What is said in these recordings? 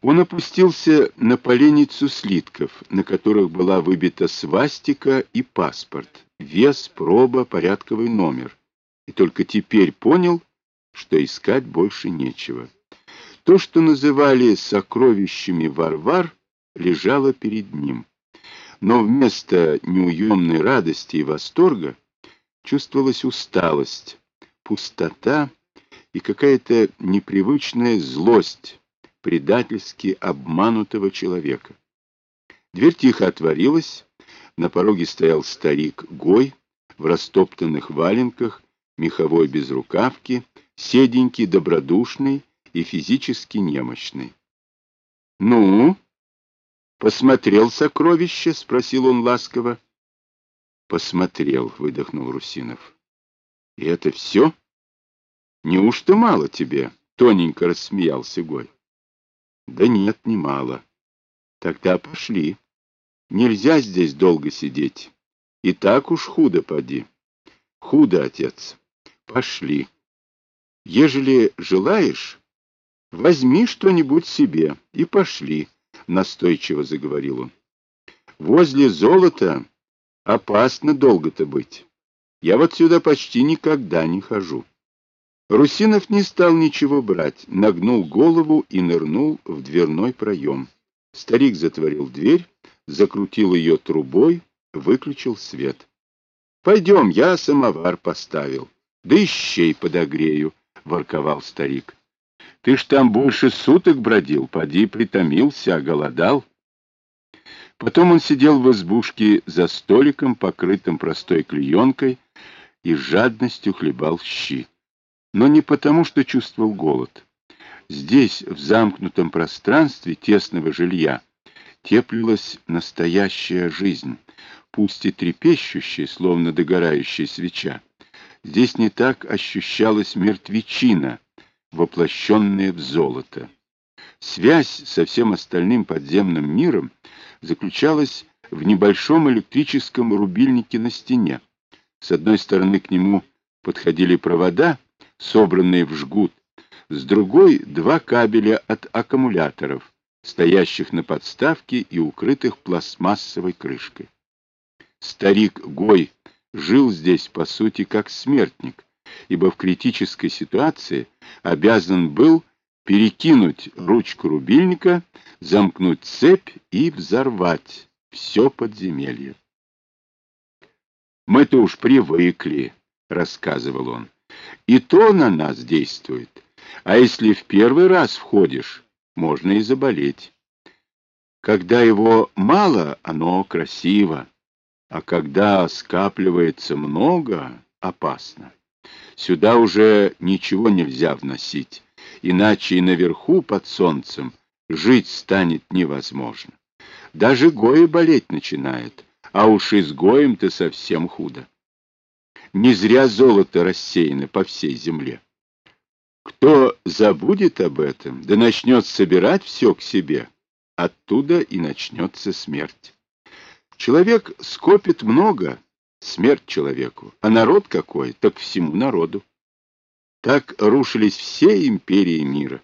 Он опустился на поленницу слитков, на которых была выбита свастика и паспорт, вес, проба, порядковый номер, и только теперь понял, что искать больше нечего. То, что называли сокровищами Варвар, лежало перед ним. Но вместо неуемной радости и восторга чувствовалась усталость, пустота и какая-то непривычная злость предательски обманутого человека. Дверь тихо отворилась, на пороге стоял старик Гой в растоптанных валенках, меховой безрукавке, седенький, добродушный и физически немощный. — Ну? — Посмотрел сокровище? — спросил он ласково. — Посмотрел, — выдохнул Русинов. — И это все? — Неужто мало тебе? — тоненько рассмеялся Гой. Да нет, немало. Тогда пошли. Нельзя здесь долго сидеть. И так уж худо поди. Худо, отец. Пошли. Ежели желаешь, возьми что-нибудь себе и пошли, настойчиво заговорил он. Возле золота опасно долго-то быть. Я вот сюда почти никогда не хожу. Русинов не стал ничего брать, нагнул голову и нырнул в дверной проем. Старик затворил дверь, закрутил ее трубой, выключил свет. — Пойдем, я самовар поставил. Да и щей подогрею, — ворковал старик. — Ты ж там больше суток бродил, поди притомился, оголодал. Потом он сидел в избушке за столиком, покрытым простой клеенкой, и жадностью хлебал щи но не потому, что чувствовал голод. Здесь, в замкнутом пространстве тесного жилья, теплилась настоящая жизнь, пусть и трепещущая, словно догорающая свеча. Здесь не так ощущалась мертвечина, воплощенная в золото. Связь со всем остальным подземным миром заключалась в небольшом электрическом рубильнике на стене. С одной стороны к нему подходили провода, собранные в жгут, с другой — два кабеля от аккумуляторов, стоящих на подставке и укрытых пластмассовой крышкой. Старик Гой жил здесь, по сути, как смертник, ибо в критической ситуации обязан был перекинуть ручку рубильника, замкнуть цепь и взорвать все подземелье. «Мы-то уж привыкли», — рассказывал он. И то на нас действует. А если в первый раз входишь, можно и заболеть. Когда его мало, оно красиво, а когда скапливается много, опасно. Сюда уже ничего нельзя вносить, иначе и наверху под солнцем жить станет невозможно. Даже Гои болеть начинает, а уж изгоем-то совсем худо. Не зря золото рассеяно по всей земле. Кто забудет об этом, да начнет собирать все к себе, оттуда и начнется смерть. Человек скопит много, смерть человеку, а народ какой, так всему народу. Так рушились все империи мира.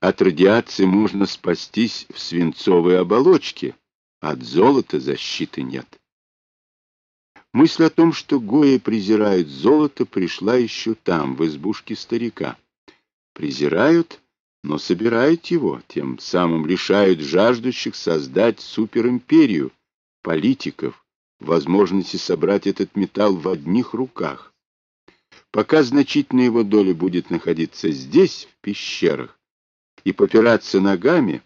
От радиации можно спастись в свинцовой оболочке, от золота защиты нет. Мысль о том, что Гоя презирают золото, пришла еще там, в избушке старика. Презирают, но собирают его, тем самым лишают жаждущих создать суперимперию, политиков, возможности собрать этот металл в одних руках. Пока значительная его доля будет находиться здесь, в пещерах, и попираться ногами,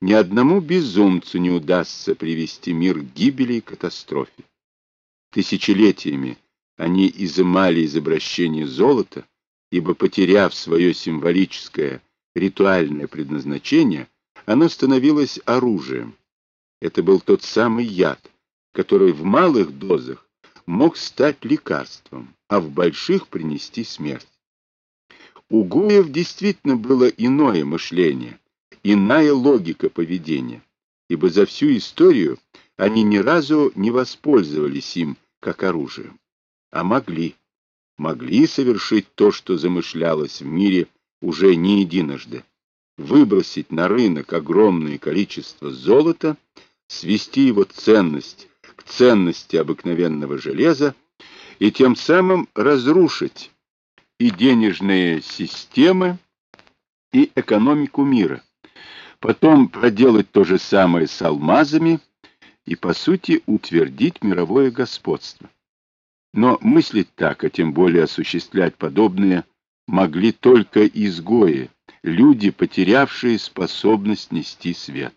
ни одному безумцу не удастся привести мир к гибели и катастрофе. Тысячелетиями они изымали из обращения золота, ибо, потеряв свое символическое, ритуальное предназначение, оно становилось оружием. Это был тот самый яд, который в малых дозах мог стать лекарством, а в больших принести смерть. У Гуев действительно было иное мышление, иная логика поведения, ибо за всю историю они ни разу не воспользовались им как оружием, а могли, могли совершить то, что замышлялось в мире уже не единожды. выбросить на рынок огромное количество золота, свести его ценность к ценности обыкновенного железа и тем самым разрушить и денежные системы, и экономику мира. Потом проделать то же самое с алмазами и, по сути, утвердить мировое господство. Но мыслить так, а тем более осуществлять подобное, могли только изгои, люди, потерявшие способность нести свет.